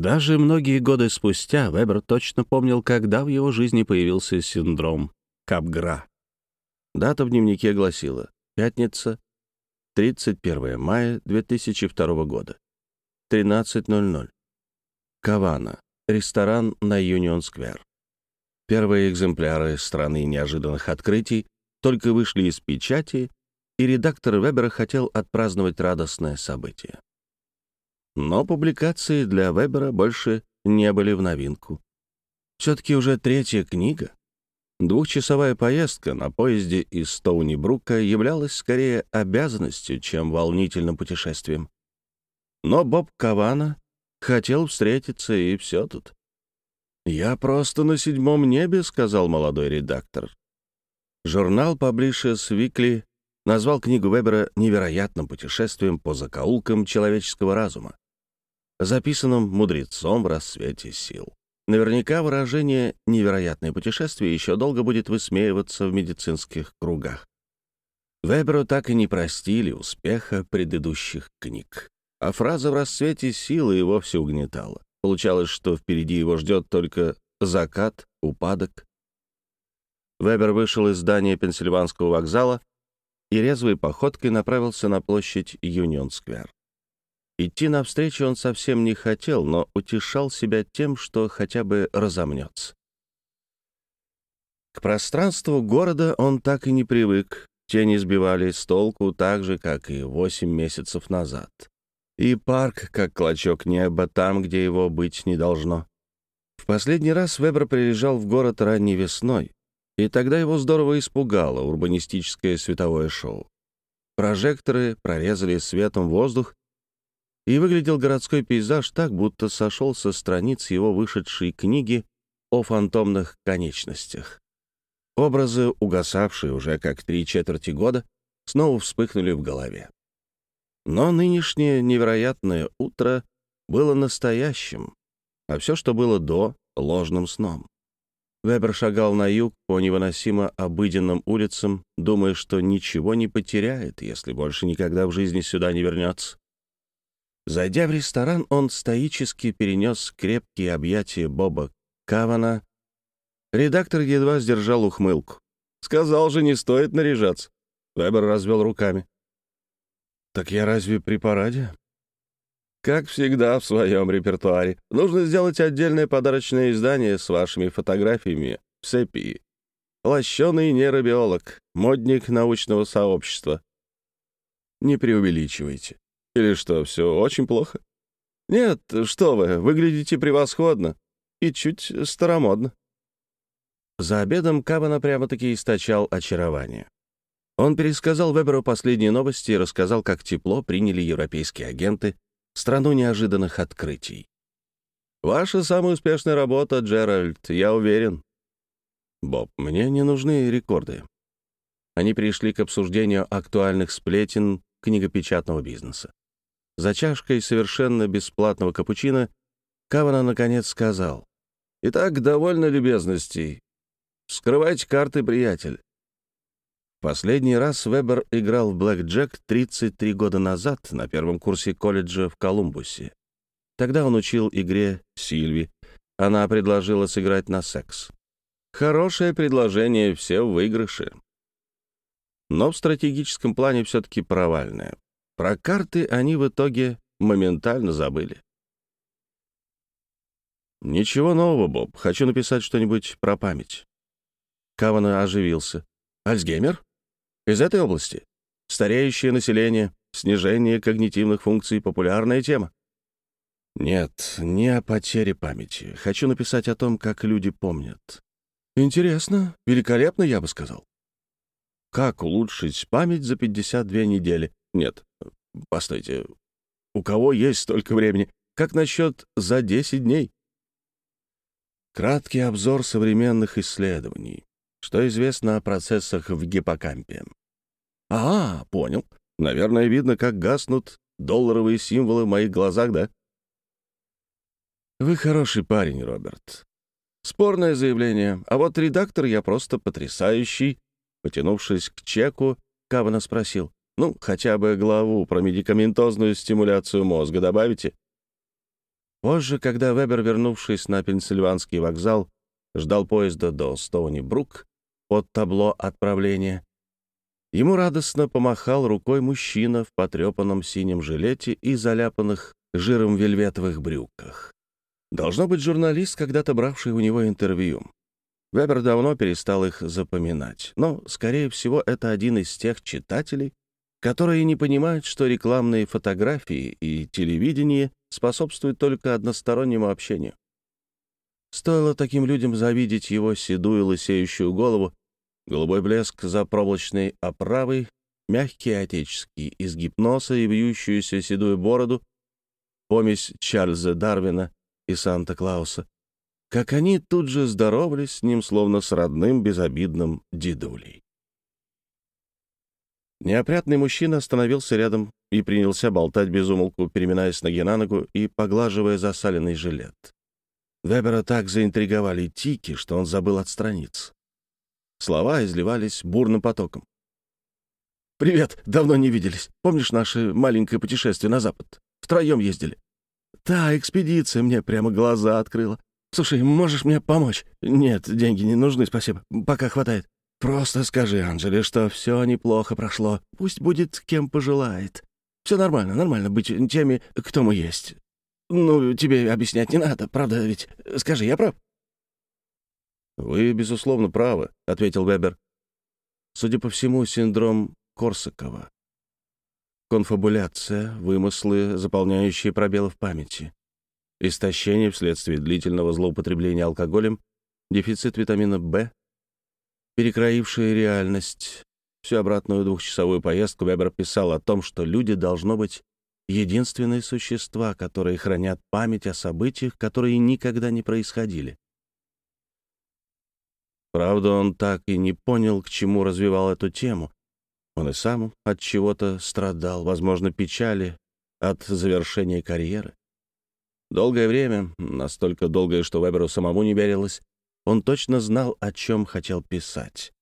Даже многие годы спустя Вебер точно помнил, когда в его жизни появился синдром Капгра. Дата в дневнике гласила «Пятница, 31 мая 2002 года, 13.00. Кавана, ресторан на Юнион-сквер». Первые экземпляры «Страны неожиданных открытий» только вышли из печати, и редактор Вебера хотел отпраздновать радостное событие. Но публикации для Вебера больше не были в новинку. Все-таки уже третья книга. Двухчасовая поездка на поезде из Стоуни-Брука являлась скорее обязанностью, чем волнительным путешествием. Но Боб Кавана хотел встретиться, и все тут. «Я просто на седьмом небе», — сказал молодой редактор. Журнал Publishers Weekly назвал книгу Вебера невероятным путешествием по закоулкам человеческого разума, записанным мудрецом в рассвете сил. Наверняка выражение «невероятное путешествие» еще долго будет высмеиваться в медицинских кругах. Веберу так и не простили успеха предыдущих книг. А фраза «в рассвете силы» и вовсе угнетала. Получалось, что впереди его ждет только закат, упадок. Вебер вышел из здания Пенсильванского вокзала и резвой походкой направился на площадь Юнион-сквер. Идти навстречу он совсем не хотел, но утешал себя тем, что хотя бы разомнется. К пространству города он так и не привык. Тени сбивали с толку так же, как и восемь месяцев назад. И парк, как клочок неба, там, где его быть не должно. В последний раз Вебер приезжал в город ранней весной, и тогда его здорово испугало урбанистическое световое шоу. Прожекторы прорезали светом воздух, и выглядел городской пейзаж так, будто сошел со страниц его вышедшей книги о фантомных конечностях. Образы, угасавшие уже как три четверти года, снова вспыхнули в голове. Но нынешнее невероятное утро было настоящим, а все, что было до, — ложным сном. Вебер шагал на юг по невыносимо обыденным улицам, думая, что ничего не потеряет, если больше никогда в жизни сюда не вернется. Зайдя в ресторан, он стоически перенес крепкие объятия Боба Кавана. Редактор едва сдержал ухмылку. «Сказал же, не стоит наряжаться». Вебер развел руками. «Так я разве при параде?» «Как всегда в своем репертуаре. Нужно сделать отдельное подарочное издание с вашими фотографиями в сепии. Лощеный нейробиолог, модник научного сообщества. Не преувеличивайте. Или что, все очень плохо? Нет, что вы, выглядите превосходно. И чуть старомодно. За обедом Кавана прямо-таки источал очарование. Он пересказал Веберу последние новости и рассказал, как тепло приняли европейские агенты страну неожиданных открытий. «Ваша самая успешная работа, Джеральд, я уверен». «Боб, мне не нужны рекорды». Они пришли к обсуждению актуальных сплетен книгопечатного бизнеса. За чашкой совершенно бесплатного капучино Кавана наконец сказал. «Итак, довольно любезностей. Скрывайте карты, приятель». Последний раз Вебер играл в Блэк Джек 33 года назад на первом курсе колледжа в Колумбусе. Тогда он учил игре Сильви. Она предложила сыграть на секс. Хорошее предложение, все в выигрыше. Но в стратегическом плане все-таки провальное. Про карты они в итоге моментально забыли. «Ничего нового, Боб. Хочу написать что-нибудь про память». Кавана оживился. «Альцгеймер? Из этой области? Стареющее население, снижение когнитивных функций — популярная тема». «Нет, не о потере памяти. Хочу написать о том, как люди помнят». «Интересно. Великолепно, я бы сказал». «Как улучшить память за 52 недели? Нет, Постойте, у кого есть столько времени? Как насчет за 10 дней? Краткий обзор современных исследований. Что известно о процессах в гиппокампе? А, понял. Наверное, видно, как гаснут долларовые символы в моих глазах, да? Вы хороший парень, Роберт. Спорное заявление. А вот редактор я просто потрясающий. Потянувшись к чеку, Кавана спросил. Ну, хотя бы главу про медикаментозную стимуляцию мозга добавите. Позже, когда Вебер, вернувшись на Пенсильванский вокзал, ждал поезда до Стоуни-Брук под табло отправления, ему радостно помахал рукой мужчина в потрепанном синем жилете и заляпанных жиром вельветовых брюках. Должно быть журналист, когда-то бравший у него интервью. Вебер давно перестал их запоминать, но, скорее всего, это один из тех читателей, которые не понимают, что рекламные фотографии и телевидение способствуют только одностороннему общению. Стоило таким людям завидеть его седую лысеющую голову, голубой блеск за проволочной оправой, мягкий отеческий изгиб носа и вьющуюся седую бороду, помесь Чарльза Дарвина и Санта-Клауса, как они тут же здоровались с ним, словно с родным безобидным дедулей. Неопрятный мужчина остановился рядом и принялся болтать без умолку, переминаясь ноги на ногу и поглаживая засаленный жилет. Вебера так заинтриговали тики, что он забыл отстраниться. Слова изливались бурным потоком. «Привет, давно не виделись. Помнишь наше маленькое путешествие на запад? Втроем ездили. Та экспедиция мне прямо глаза открыла. Слушай, можешь мне помочь? Нет, деньги не нужны, спасибо. Пока хватает. Просто скажи Анжеле, что все неплохо прошло. Пусть будет кем пожелает. Все нормально, нормально быть теми, кто мы есть. Ну, тебе объяснять не надо, правда ведь? Скажи, я прав?» «Вы, безусловно, правы», — ответил Вебер. «Судя по всему, синдром Корсакова. Конфабуляция, вымыслы, заполняющие пробелы в памяти. Истощение вследствие длительного злоупотребления алкоголем, дефицит витамина В, перекроившая реальность. Всю обратную двухчасовую поездку Вебер писал о том, что люди должно быть единственные существа, которые хранят память о событиях, которые никогда не происходили. Правда, он так и не понял, к чему развивал эту тему. Он и сам от чего-то страдал, возможно, печали от завершения карьеры. Долгое время, настолько долгое, что Веберу самому не верилось, он точно знал, о чем хотел писать.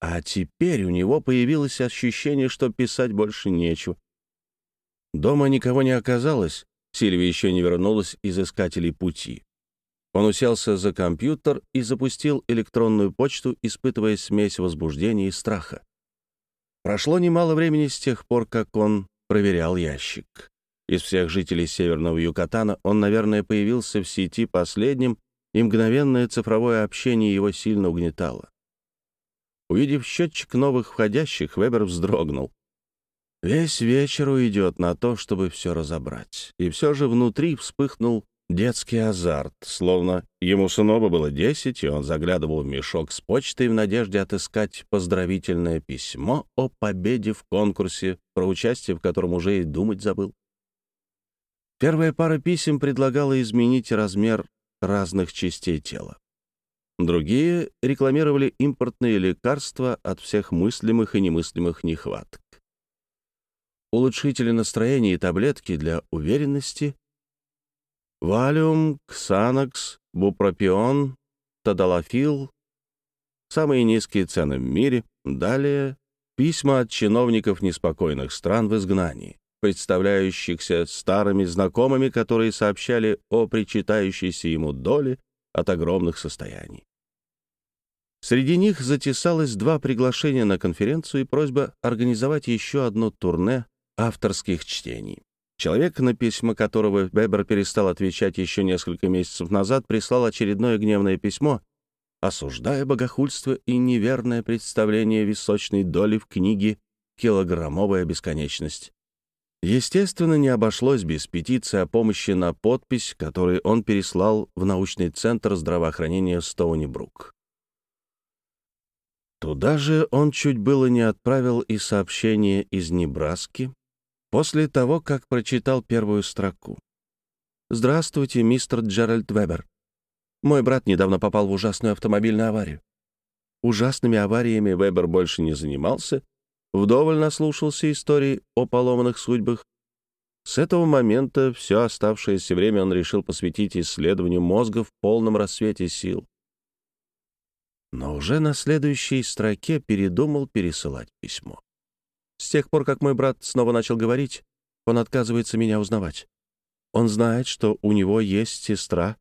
А теперь у него появилось ощущение, что писать больше нечего. Дома никого не оказалось, Сильвия еще не вернулась из искателей пути. Он уселся за компьютер и запустил электронную почту, испытывая смесь возбуждения и страха. Прошло немало времени с тех пор, как он проверял ящик. Из всех жителей Северного Юкатана он, наверное, появился в сети последним и мгновенное цифровое общение его сильно угнетало. Увидев счетчик новых входящих, Вебер вздрогнул. Весь вечер уйдет на то, чтобы все разобрать. И все же внутри вспыхнул детский азарт, словно ему снова было десять, и он заглядывал в мешок с почтой в надежде отыскать поздравительное письмо о победе в конкурсе, про участие в котором уже и думать забыл. Первая пара писем предлагала изменить размер разных частей тела. Другие рекламировали импортные лекарства от всех мыслимых и немыслимых нехваток. Улучшители настроения и таблетки для уверенности, валиум, ксанакс, бупропион, тадалафил, самые низкие цены в мире, далее письма от чиновников неспокойных стран в изгнании представляющихся старыми знакомыми, которые сообщали о причитающейся ему доле от огромных состояний. Среди них затесалось два приглашения на конференцию и просьба организовать еще одно турне авторских чтений. Человек, на письма которого Бебер перестал отвечать еще несколько месяцев назад, прислал очередное гневное письмо, осуждая богохульство и неверное представление височной доли в книге «Килограммовая бесконечность». Естественно, не обошлось без петиции о помощи на подпись, которую он переслал в научный центр здравоохранения Стоуни-Брук. Туда же он чуть было не отправил и сообщение из Небраски после того, как прочитал первую строку. «Здравствуйте, мистер Джеральд Вебер. Мой брат недавно попал в ужасную автомобильную аварию. Ужасными авариями Вебер больше не занимался вдоволь наслушался историй о поломанных судьбах. С этого момента все оставшееся время он решил посвятить исследованию мозга в полном рассвете сил. Но уже на следующей строке передумал пересылать письмо. С тех пор, как мой брат снова начал говорить, он отказывается меня узнавать. Он знает, что у него есть сестра,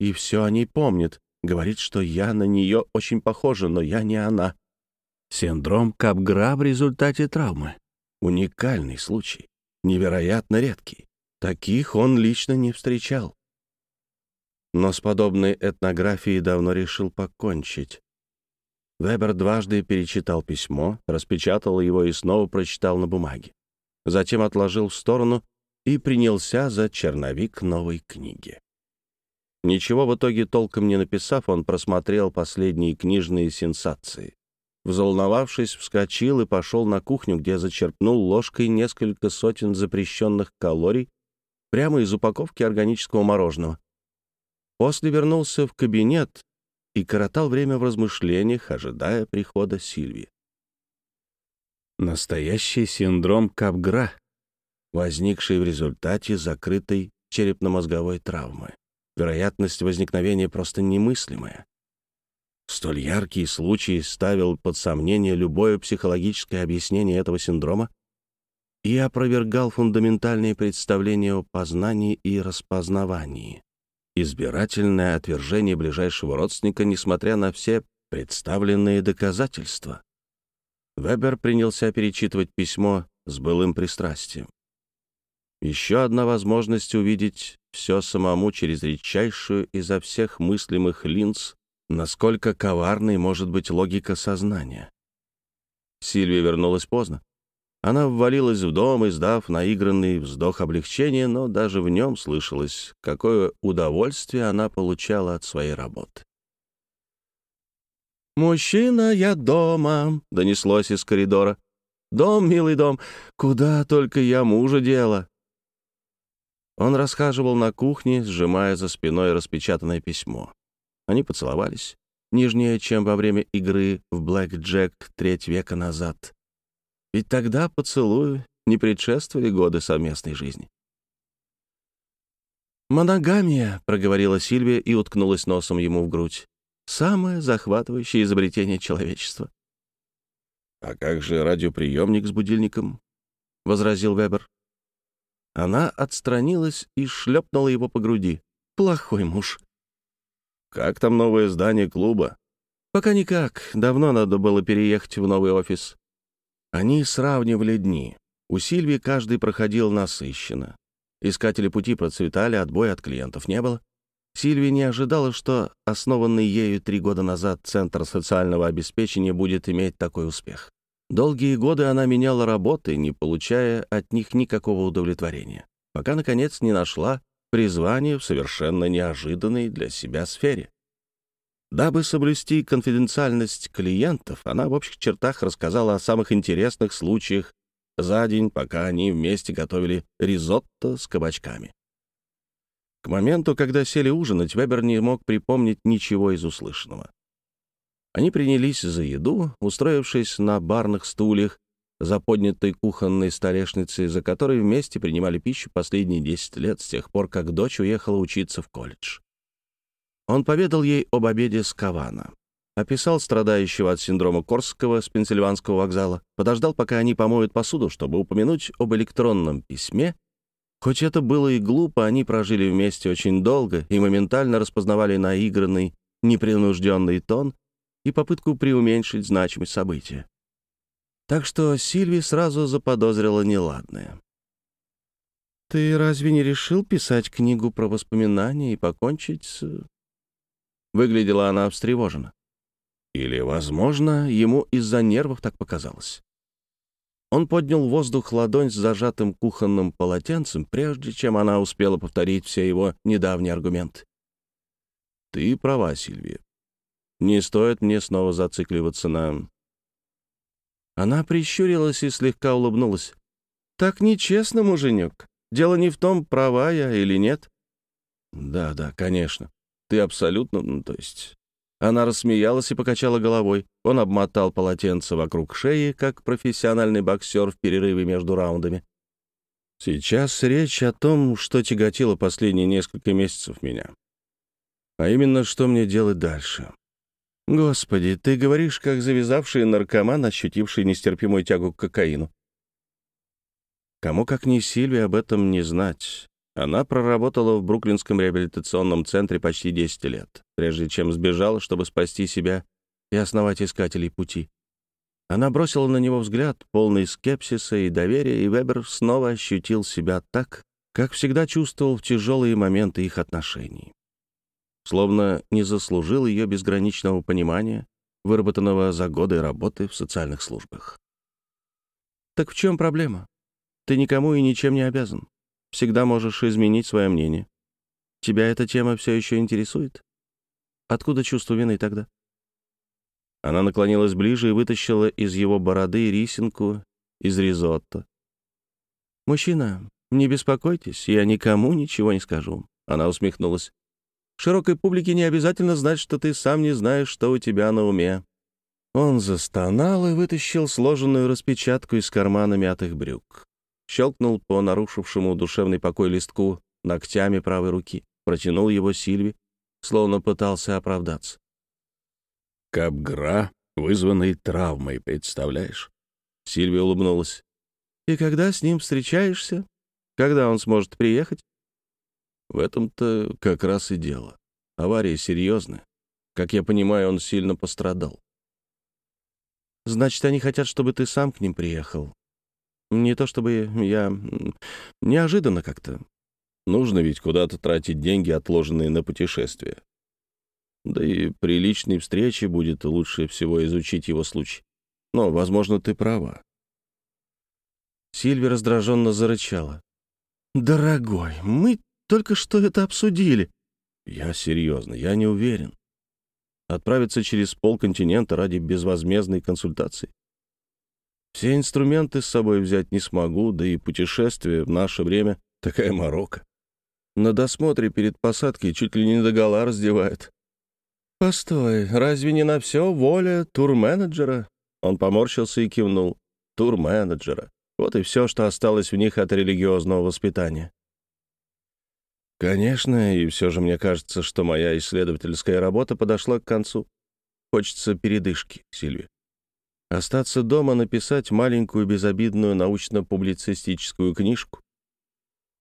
и все о ней помнит. Говорит, что я на нее очень похожа, но я не она. Синдром Капгра в результате травмы. Уникальный случай. Невероятно редкий. Таких он лично не встречал. Но с подобной этнографией давно решил покончить. Вебер дважды перечитал письмо, распечатал его и снова прочитал на бумаге. Затем отложил в сторону и принялся за черновик новой книги. Ничего в итоге толком не написав, он просмотрел последние книжные сенсации. Взволновавшись, вскочил и пошел на кухню, где зачерпнул ложкой несколько сотен запрещенных калорий прямо из упаковки органического мороженого. После вернулся в кабинет и коротал время в размышлениях, ожидая прихода Сильви. Настоящий синдром Капгра, возникший в результате закрытой черепно-мозговой травмы. Вероятность возникновения просто немыслимая. Столь яркий случай ставил под сомнение любое психологическое объяснение этого синдрома и опровергал фундаментальные представления о познании и распознавании. Избирательное отвержение ближайшего родственника, несмотря на все представленные доказательства. Вебер принялся перечитывать письмо с былым пристрастием. Еще одна возможность увидеть все самому через редчайшую изо всех мыслимых линз насколько коварной может быть логика сознания. Сильвия вернулась поздно. Она ввалилась в дом, издав наигранный вздох облегчения, но даже в нем слышалось, какое удовольствие она получала от своей работы. «Мужчина, я дома!» — донеслось из коридора. «Дом, милый дом, куда только я мужа дела!» Он расхаживал на кухне, сжимая за спиной распечатанное письмо. Они поцеловались, нежнее, чем во время игры в Блэк Джек треть века назад. Ведь тогда поцелую не предшествовали годы совместной жизни. «Моногамия», — проговорила Сильвия и уткнулась носом ему в грудь. «Самое захватывающее изобретение человечества». «А как же радиоприемник с будильником?» — возразил Вебер. Она отстранилась и шлепнула его по груди. «Плохой муж. «Как там новое здание клуба?» «Пока никак. Давно надо было переехать в новый офис». Они сравнивали дни. У Сильвии каждый проходил насыщенно. Искатели пути процветали, отбоя от клиентов не было. Сильвия не ожидала, что основанный ею три года назад Центр социального обеспечения будет иметь такой успех. Долгие годы она меняла работы, не получая от них никакого удовлетворения, пока, наконец, не нашла призвание в совершенно неожиданной для себя сфере. Дабы соблюсти конфиденциальность клиентов, она в общих чертах рассказала о самых интересных случаях за день, пока они вместе готовили ризотто с кабачками. К моменту, когда сели ужинать, Вебер не мог припомнить ничего из услышанного. Они принялись за еду, устроившись на барных стульях, за поднятой кухонной столешницей, за которой вместе принимали пищу последние 10 лет с тех пор, как дочь уехала учиться в колледж. Он поведал ей об обеде с Кавана, описал страдающего от синдрома Корского с Пенсильванского вокзала, подождал, пока они помоют посуду, чтобы упомянуть об электронном письме. Хоть это было и глупо, они прожили вместе очень долго и моментально распознавали наигранный, непринужденный тон и попытку преуменьшить значимость события. Так что Сильви сразу заподозрила неладное. «Ты разве не решил писать книгу про воспоминания и покончить с...» Выглядела она встревожена. Или, возможно, ему из-за нервов так показалось. Он поднял в воздух ладонь с зажатым кухонным полотенцем, прежде чем она успела повторить все его недавние аргументы. «Ты права, Сильвия. Не стоит мне снова зацикливаться на она прищурилась и слегка улыбнулась. «Так нечестно, муженек. Дело не в том, права я или нет». «Да, да, конечно. Ты абсолютно... Ну, то есть...» Она рассмеялась и покачала головой. Он обмотал полотенце вокруг шеи, как профессиональный боксер в перерыве между раундами. «Сейчас речь о том, что тяготило последние несколько месяцев меня. А именно, что мне делать дальше. Господи, ты говоришь, как завязавший наркоман, ощутивший нестерпимую тягу к кокаину. Кому, как не Сильве, об этом не знать. Она проработала в Бруклинском реабилитационном центре почти 10 лет, прежде чем сбежала, чтобы спасти себя и основать искателей пути. Она бросила на него взгляд, полный скепсиса и доверия, и Вебер снова ощутил себя так, как всегда чувствовал в тяжелые моменты их отношений. Словно не заслужил ее безграничного понимания, выработанного за годы работы в социальных службах. «Так в чем проблема? Ты никому и ничем не обязан всегда можешь изменить свое мнение. Тебя эта тема все еще интересует? Откуда чувство вины тогда?» Она наклонилась ближе и вытащила из его бороды рисинку из ризотто. «Мужчина, не беспокойтесь, я никому ничего не скажу». Она усмехнулась. «Широкой публике не обязательно знать, что ты сам не знаешь, что у тебя на уме». Он застонал и вытащил сложенную распечатку из кармана мятых брюк щелкнул по нарушившему душевный покой листку ногтями правой руки, протянул его Сильви, словно пытался оправдаться. «Капгра, вызванный травмой, представляешь?» Сильви улыбнулась. «И когда с ним встречаешься? Когда он сможет приехать?» «В этом-то как раз и дело. Авария серьезная. Как я понимаю, он сильно пострадал». «Значит, они хотят, чтобы ты сам к ним приехал. Не то чтобы я... Неожиданно как-то. Нужно ведь куда-то тратить деньги, отложенные на путешествие. Да и при личной встрече будет лучше всего изучить его случай. Но, возможно, ты права. Сильви раздраженно зарычала. «Дорогой, мы только что это обсудили». «Я серьезно, я не уверен. Отправиться через полконтинента ради безвозмездной консультации? Все инструменты с собой взять не смогу, да и путешествие в наше время — такая морока. На досмотре перед посадкой чуть ли не догола раздевают. «Постой, разве не на все воля турменеджера?» Он поморщился и кивнул. «Турменеджера. Вот и все, что осталось в них от религиозного воспитания». Конечно, и все же мне кажется, что моя исследовательская работа подошла к концу. Хочется передышки, Сильви. Остаться дома, написать маленькую безобидную научно-публицистическую книжку.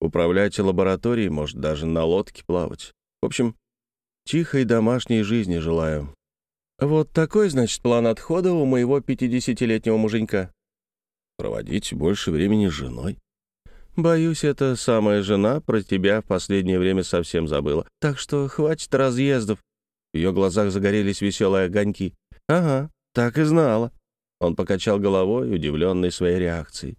Управлять лабораторией, может, даже на лодке плавать. В общем, тихой домашней жизни желаю. Вот такой, значит, план отхода у моего пятидесятилетнего муженька. Проводить больше времени с женой. Боюсь, эта самая жена про тебя в последнее время совсем забыла. Так что хватит разъездов. В ее глазах загорелись веселые огоньки. Ага, так и знала. Он покачал головой, удивленный своей реакцией.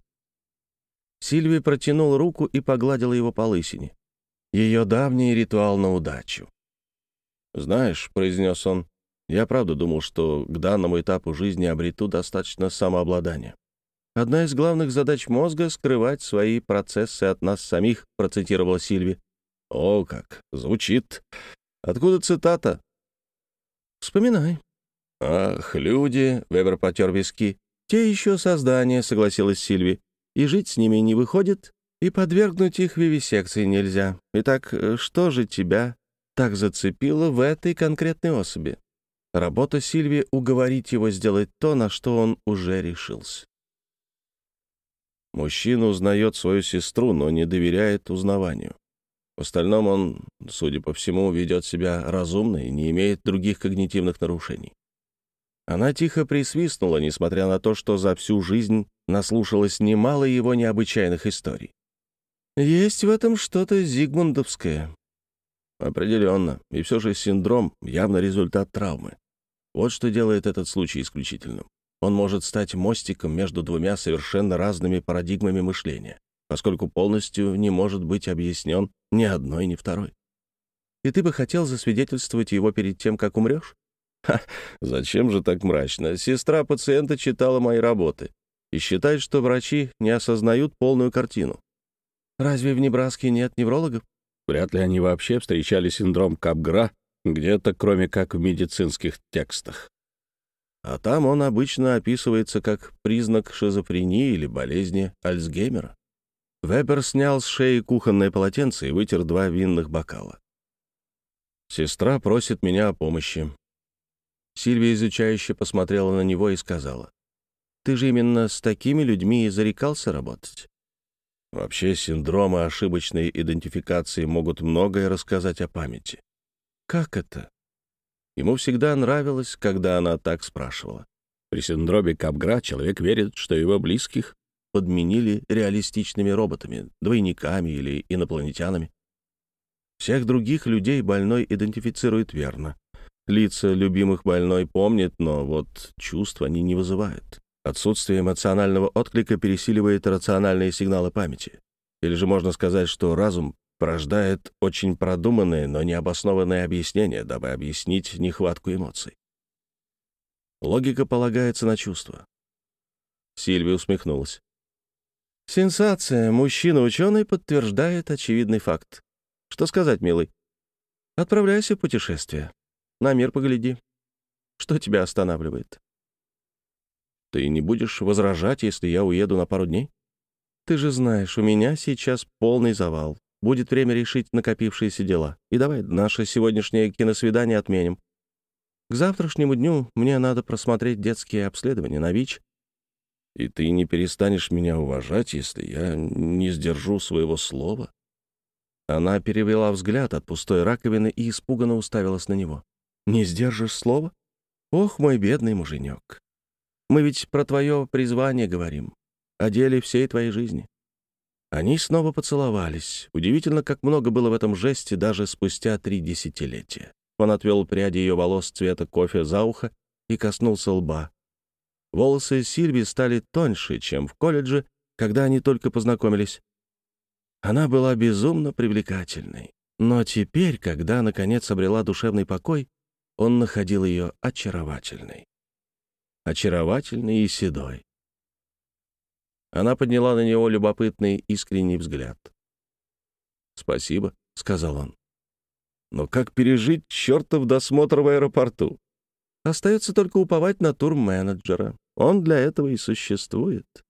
Сильви протянул руку и погладил его по лысине. Ее давний ритуал на удачу. «Знаешь», — произнес он, — «я правда думал, что к данному этапу жизни обрету достаточно самообладания. Одна из главных задач мозга — скрывать свои процессы от нас самих», — процитировал Сильви. «О, как! Звучит! Откуда цитата?» «Вспоминай», «Ах, люди!» — Вебер потер виски. «Те еще создания», — согласилась Сильви. «И жить с ними не выходит, и подвергнуть их вивисекции нельзя. Итак, что же тебя так зацепило в этой конкретной особи?» Работа Сильви — уговорить его сделать то, на что он уже решился. Мужчина узнает свою сестру, но не доверяет узнаванию. В остальном он, судя по всему, ведет себя разумно и не имеет других когнитивных нарушений. Она тихо присвистнула, несмотря на то, что за всю жизнь наслушалась немало его необычайных историй. «Есть в этом что-то зигмундовское». «Определенно. И все же синдром — явно результат травмы. Вот что делает этот случай исключительным. Он может стать мостиком между двумя совершенно разными парадигмами мышления, поскольку полностью не может быть объяснен ни одной, ни второй. И ты бы хотел засвидетельствовать его перед тем, как умрешь? Ха, зачем же так мрачно? Сестра пациента читала мои работы и считает, что врачи не осознают полную картину. Разве в Небраске нет неврологов? Вряд ли они вообще встречали синдром Капгра где-то, кроме как в медицинских текстах. А там он обычно описывается как признак шизофрении или болезни Альцгеймера. Вебер снял с шеи кухонное полотенце и вытер два винных бокала. Сестра просит меня о помощи. Сильвия изучающе посмотрела на него и сказала, «Ты же именно с такими людьми и зарекался работать». Вообще, синдромы ошибочной идентификации могут многое рассказать о памяти. Как это? Ему всегда нравилось, когда она так спрашивала. При синдроме Капгра человек верит, что его близких подменили реалистичными роботами, двойниками или инопланетянами. Всех других людей больной идентифицирует верно. Лица любимых больной помнит, но вот чувств они не вызывают. Отсутствие эмоционального отклика пересиливает рациональные сигналы памяти. Или же можно сказать, что разум порождает очень продуманные, но необоснованные объяснения, дабы объяснить нехватку эмоций. Логика полагается на чувства. Сильвия усмехнулась. «Сенсация. Мужчина-ученый подтверждает очевидный факт. Что сказать, милый? Отправляйся в путешествие. На мир погляди. Что тебя останавливает?» Ты не будешь возражать, если я уеду на пару дней? Ты же знаешь, у меня сейчас полный завал. Будет время решить накопившиеся дела. И давай наше сегодняшнее киносвидание отменим. К завтрашнему дню мне надо просмотреть детские обследования на ВИЧ. И ты не перестанешь меня уважать, если я не сдержу своего слова?» Она перевела взгляд от пустой раковины и испуганно уставилась на него. «Не сдержишь слова? Ох, мой бедный муженек. Мы ведь про твое призвание говорим, о деле всей твоей жизни». Они снова поцеловались. Удивительно, как много было в этом жесте даже спустя три десятилетия. Он отвел пряди ее волос цвета кофе за ухо и коснулся лба. Волосы Сильви стали тоньше, чем в колледже, когда они только познакомились. Она была безумно привлекательной. Но теперь, когда, наконец, обрела душевный покой, он находил ее очаровательной очаровательный и седой. Она подняла на него любопытный искренний взгляд. «Спасибо», — сказал он. «Но как пережить чертов досмотр в аэропорту?» Остается только уповать на турменеджера. Он для этого и существует.